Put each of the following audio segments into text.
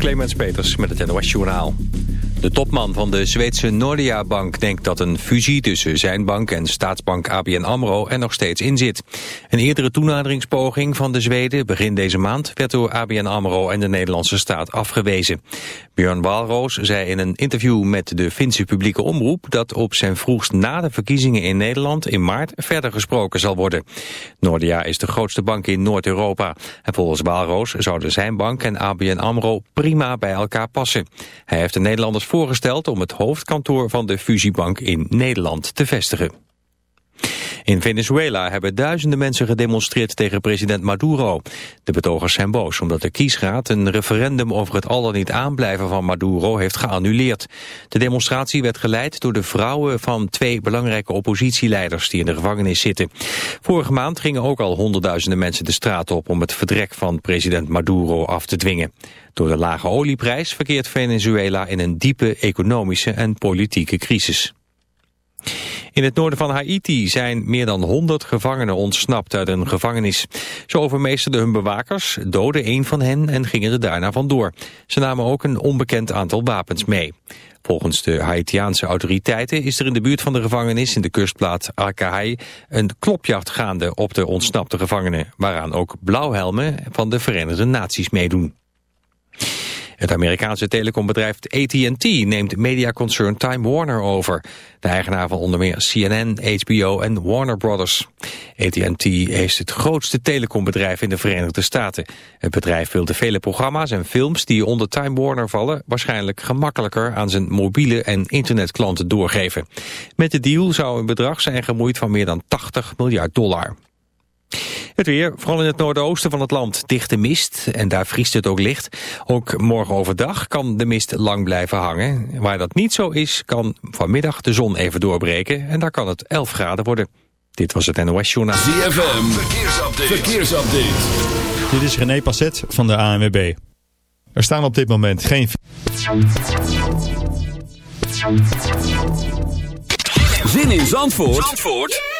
Clemens Peters met het NOS Journaal. De topman van de Zweedse Nordea-bank denkt dat een fusie tussen zijn bank en staatsbank ABN AMRO er nog steeds in zit. Een eerdere toenaderingspoging van de Zweden begin deze maand werd door ABN AMRO en de Nederlandse staat afgewezen. Björn Walroos zei in een interview met de Finse publieke omroep dat op zijn vroegst na de verkiezingen in Nederland in maart verder gesproken zal worden. Nordea is de grootste bank in Noord-Europa en volgens Walroos zouden zijn bank en ABN AMRO prima bij elkaar passen. Hij heeft de Nederlanders voorgesteld om het hoofdkantoor van de fusiebank in Nederland te vestigen. In Venezuela hebben duizenden mensen gedemonstreerd tegen president Maduro. De betogers zijn boos omdat de kiesraad een referendum over het al dan niet aanblijven van Maduro heeft geannuleerd. De demonstratie werd geleid door de vrouwen van twee belangrijke oppositieleiders die in de gevangenis zitten. Vorige maand gingen ook al honderdduizenden mensen de straat op om het vertrek van president Maduro af te dwingen. Door de lage olieprijs verkeert Venezuela in een diepe economische en politieke crisis. In het noorden van Haiti zijn meer dan 100 gevangenen ontsnapt uit een gevangenis. Ze overmeesterden hun bewakers, doden een van hen en gingen er daarna vandoor. Ze namen ook een onbekend aantal wapens mee. Volgens de Haitiaanse autoriteiten is er in de buurt van de gevangenis in de kustplaats Arcahai een klopjacht gaande op de ontsnapte gevangenen, waaraan ook blauwhelmen van de Verenigde Naties meedoen. Het Amerikaanse telecombedrijf AT&T neemt mediaconcern Time Warner over. De eigenaar van onder meer CNN, HBO en Warner Brothers. AT&T is het grootste telecombedrijf in de Verenigde Staten. Het bedrijf wil de vele programma's en films die onder Time Warner vallen... waarschijnlijk gemakkelijker aan zijn mobiele en internetklanten doorgeven. Met de deal zou een bedrag zijn gemoeid van meer dan 80 miljard dollar. Het weer, vooral in het noordoosten van het land, dichte mist en daar vriest het ook licht. Ook morgen overdag kan de mist lang blijven hangen. Waar dat niet zo is, kan vanmiddag de zon even doorbreken en daar kan het 11 graden worden. Dit was het NOS Journaal. ZFM, verkeersupdate. verkeersupdate. Dit is René Passet van de ANWB. Er staan op dit moment geen... Zin in Zandvoort? Zandvoort?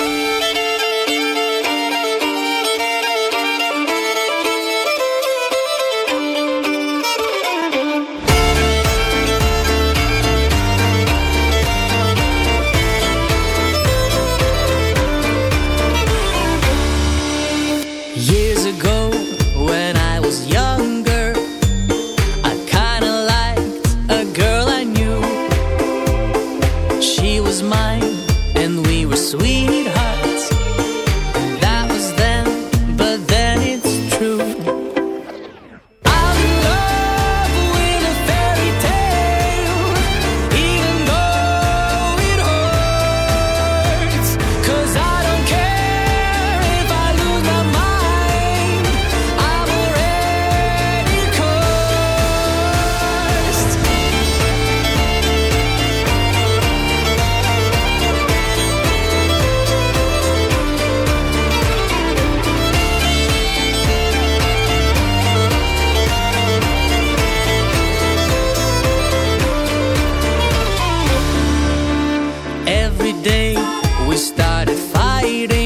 hide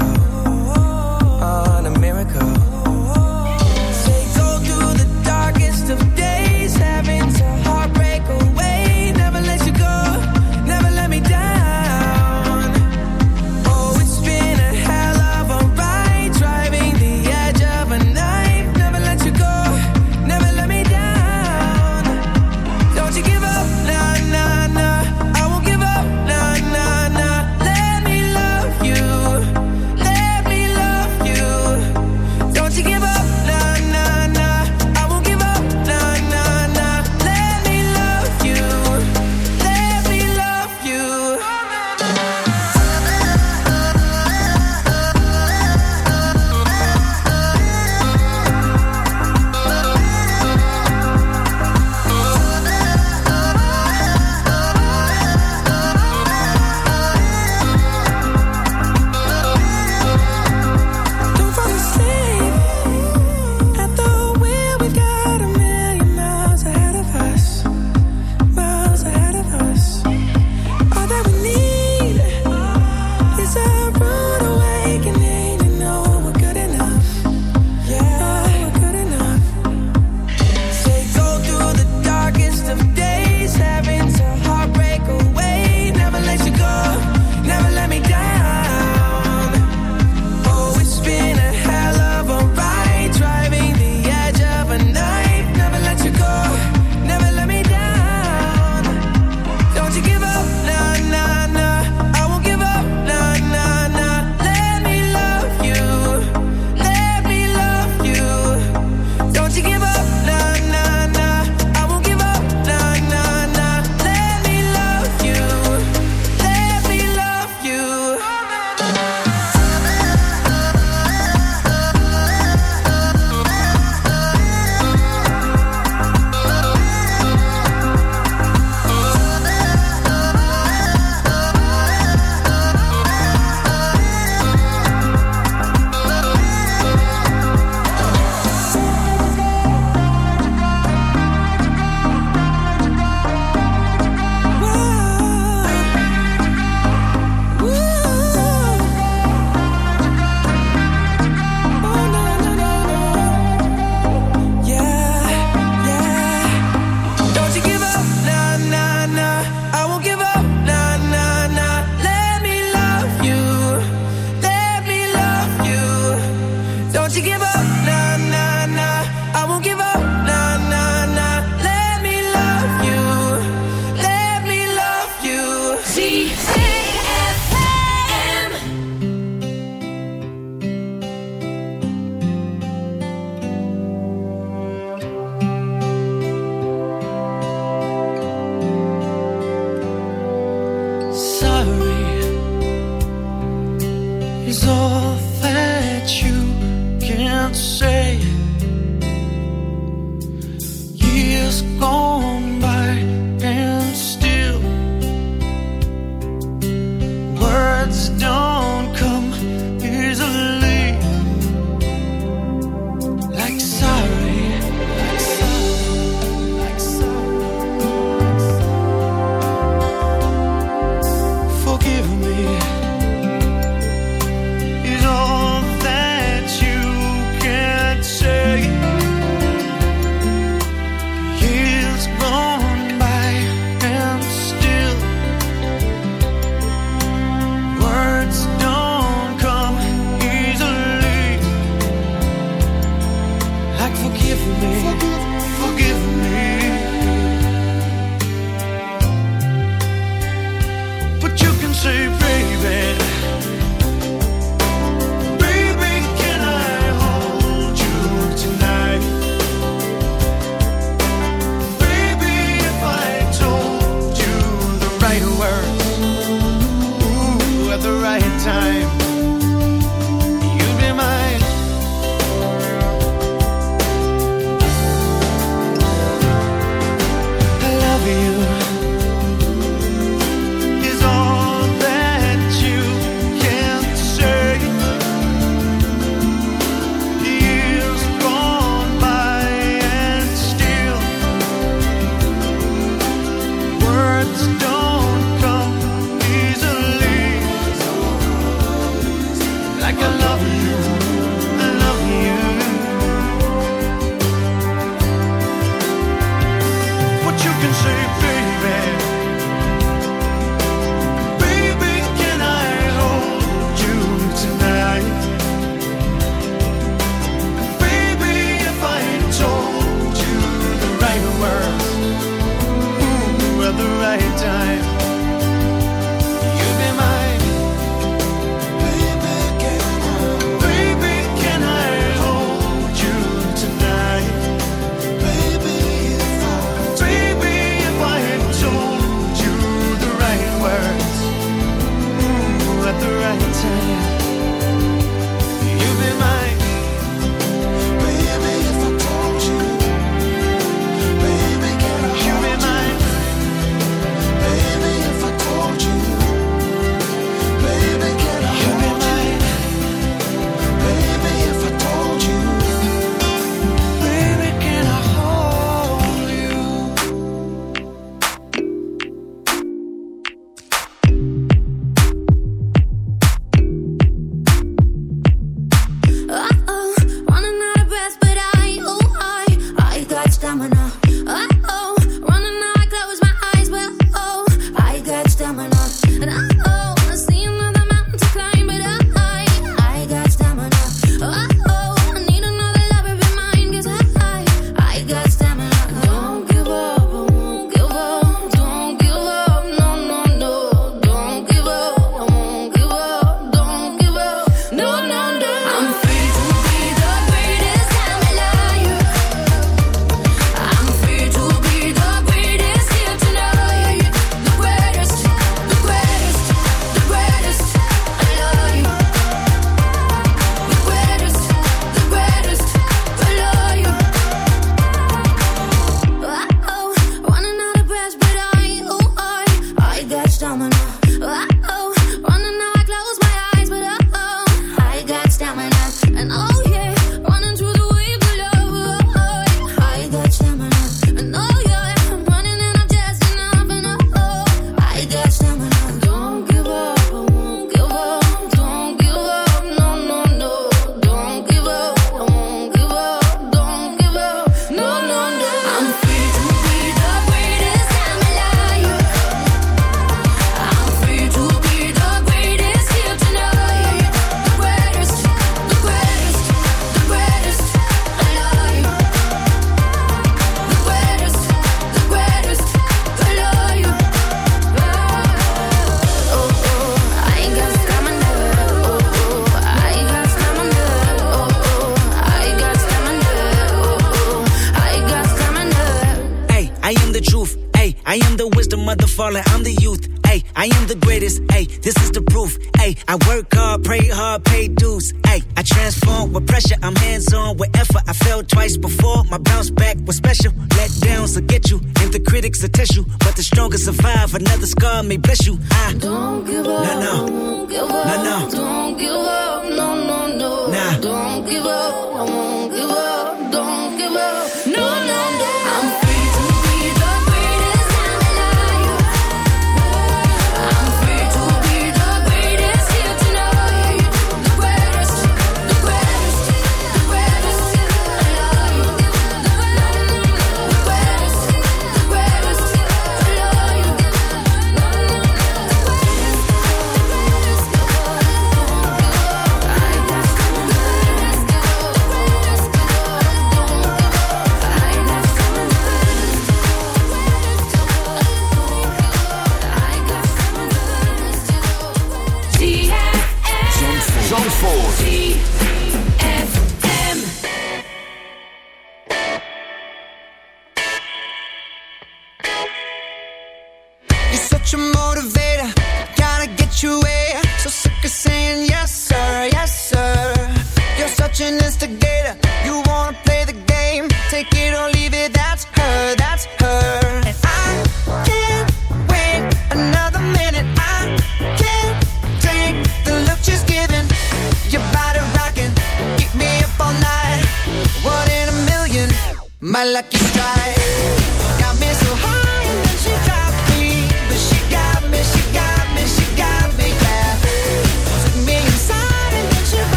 is right time. and oh yeah. may bless you.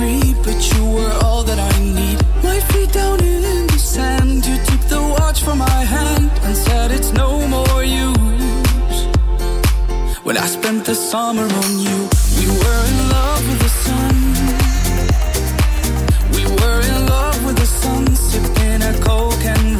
But you were all that I need. My feet down in the sand, you took the watch from my hand and said it's no more use. When I spent the summer on you, we were in love with the sun. We were in love with the sun, sipping a coke and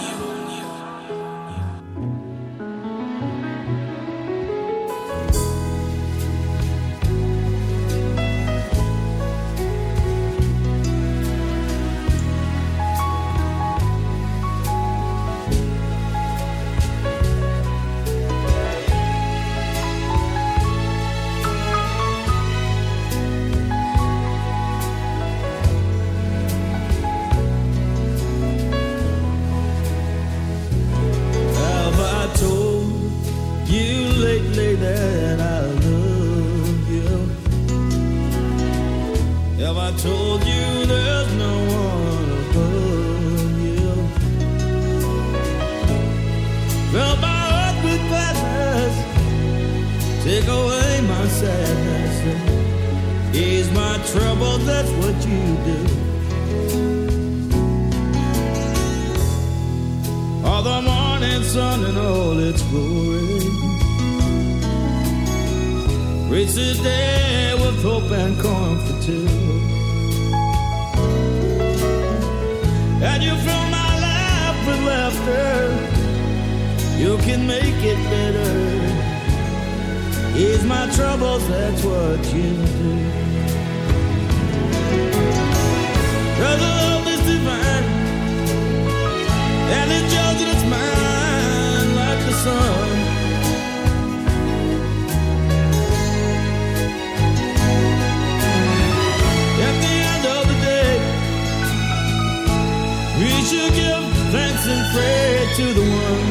Pray to the one.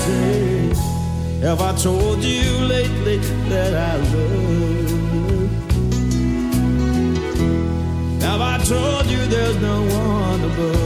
Say, have I told you lately that I love you? Have I told you there's no one above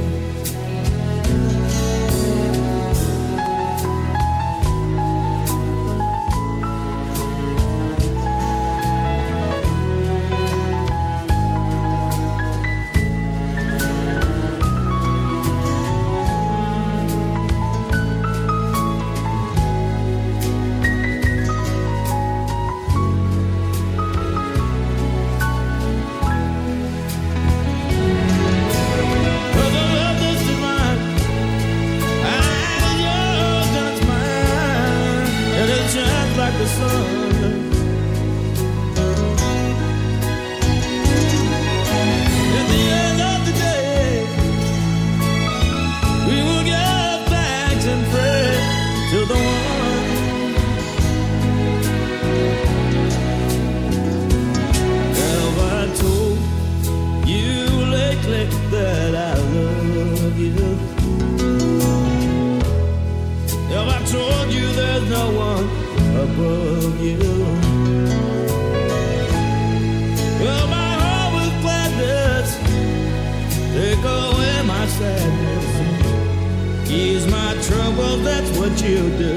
trouble, that's what you do.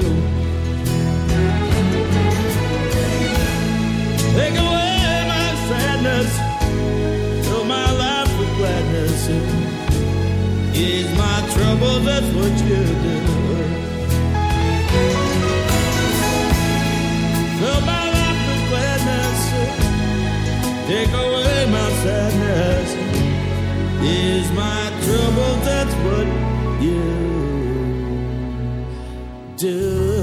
Take away my sadness, fill my life with gladness. Is my trouble, that's what you do. Fill my life with gladness, take away my sadness. Is my trouble, that's what you do.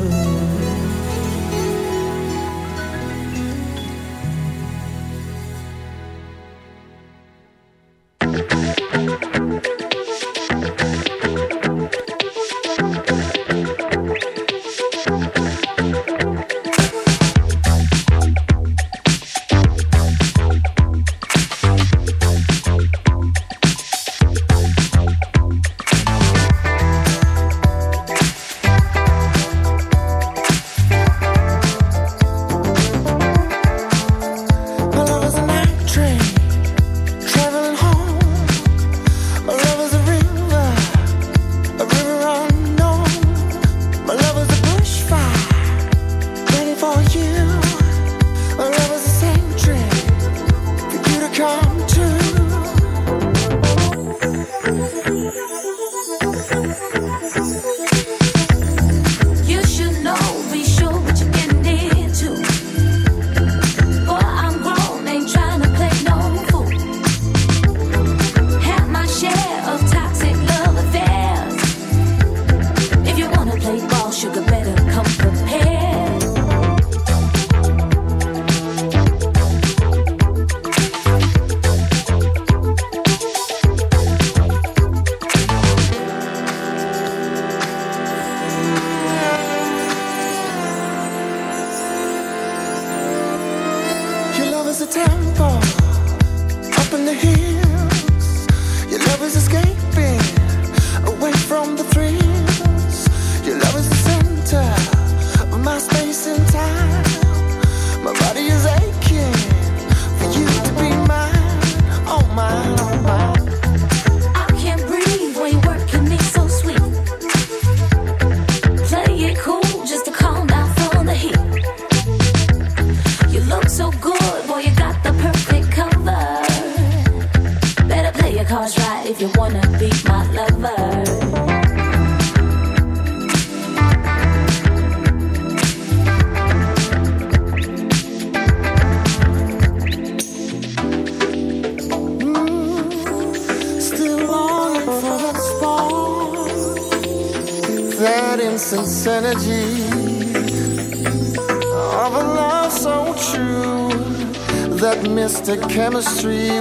chemistry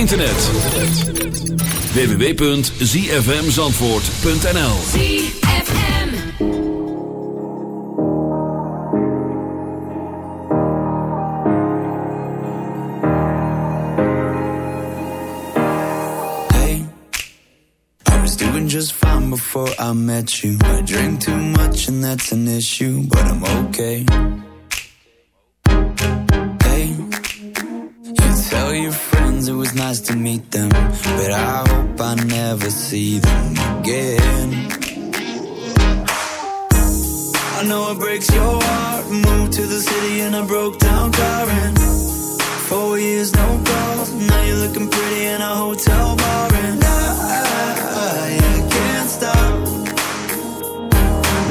internet. www.zfmzandvoort.nl ZFM. Hey, I was doing just fine before I met you. I drink too much and that's an issue, but I'm okay. I know it breaks your heart. Moved to the city in a broke down car. And four years, no calls. Now you're looking pretty in a hotel bar. And I, I, I can't stop.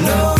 No.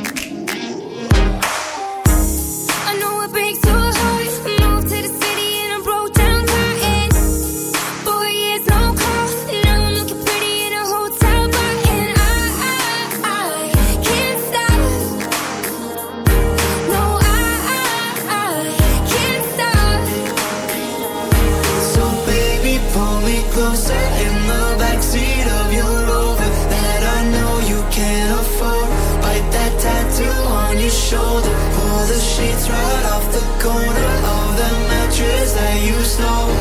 corner of the mattress that you stole.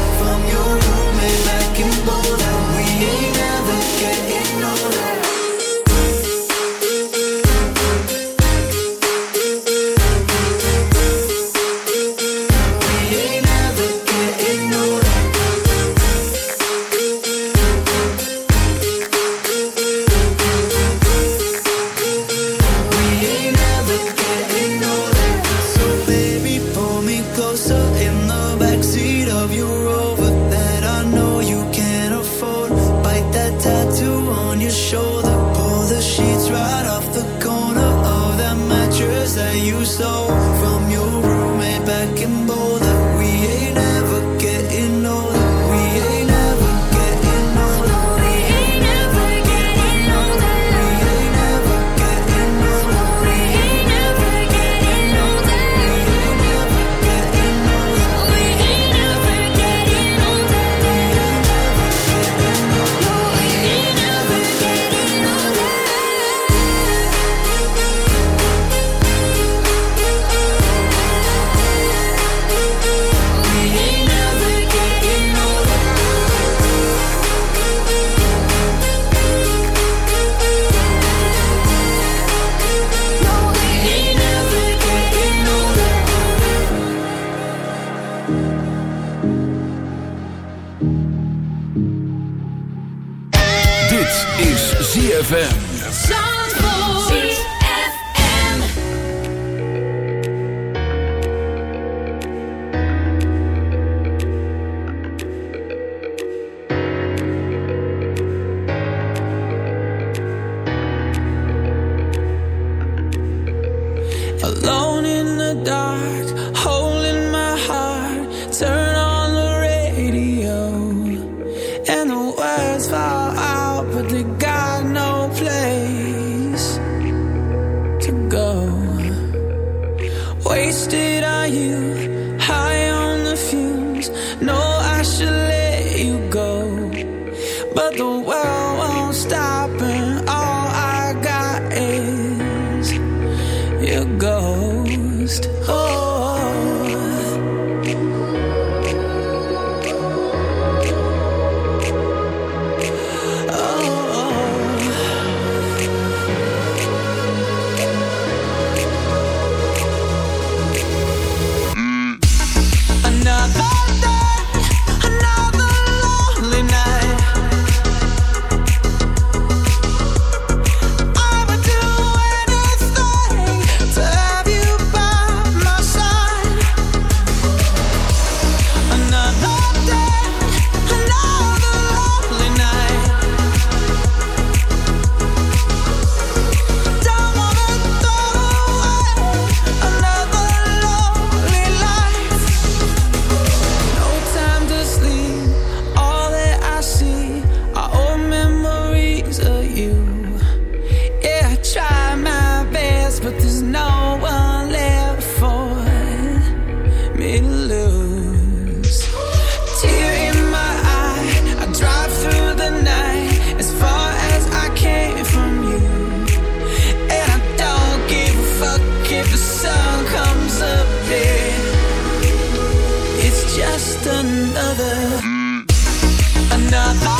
alone in the dark. just another, mm. another.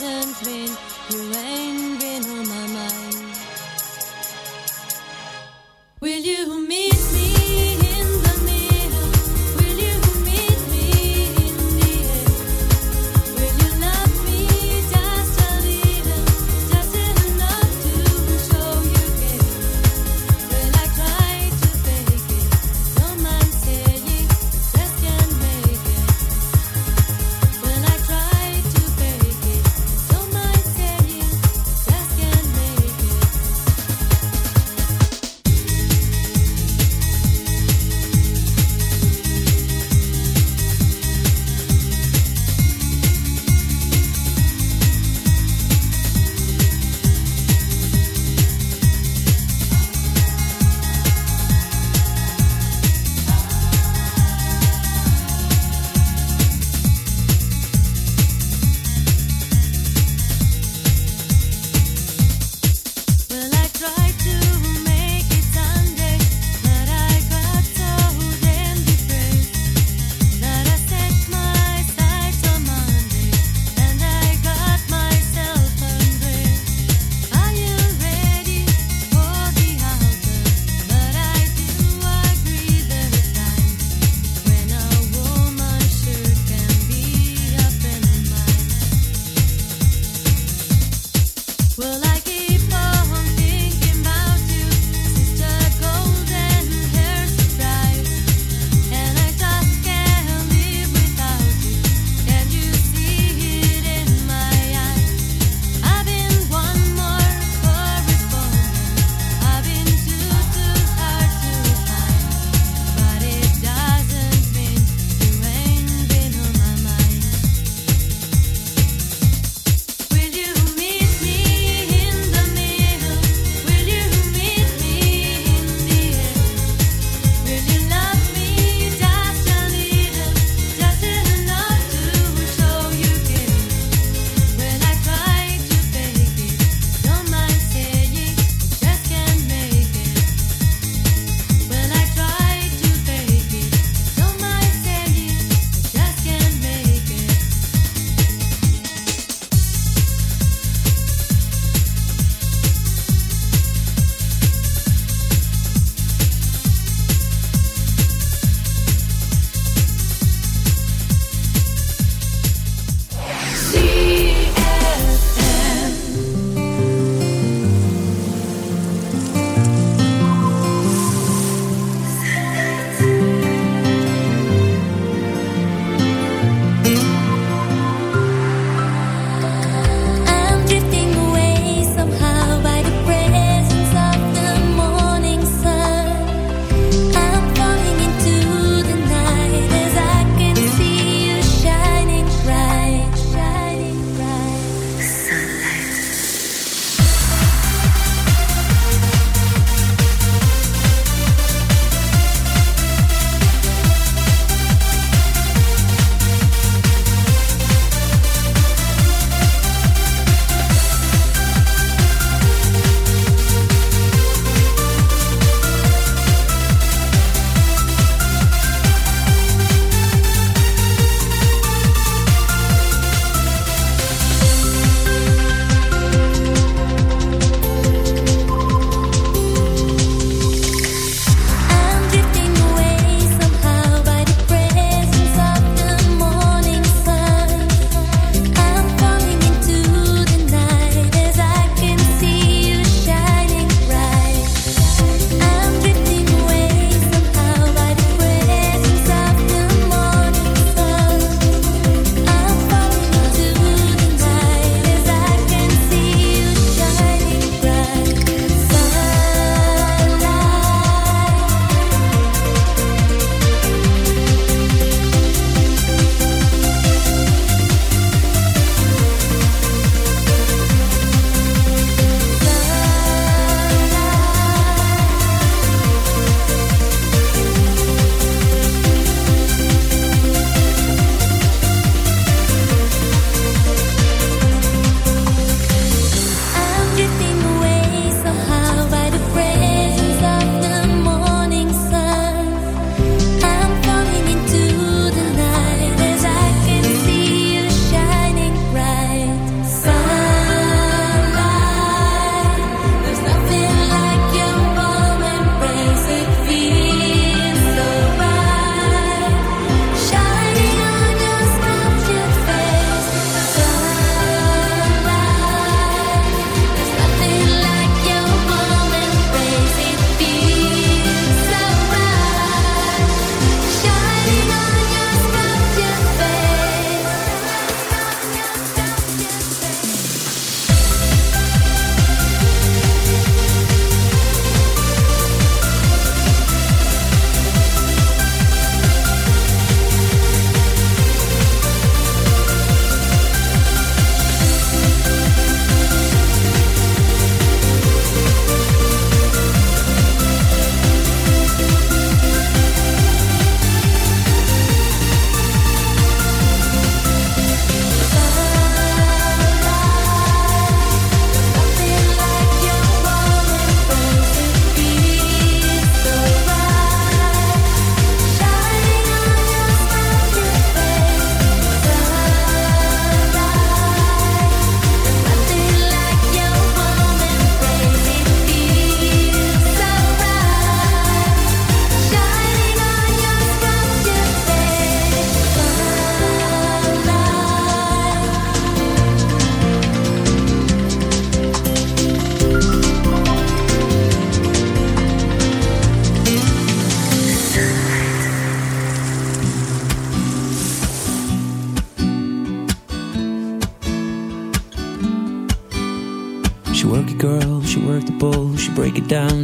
doesn't mean you ain't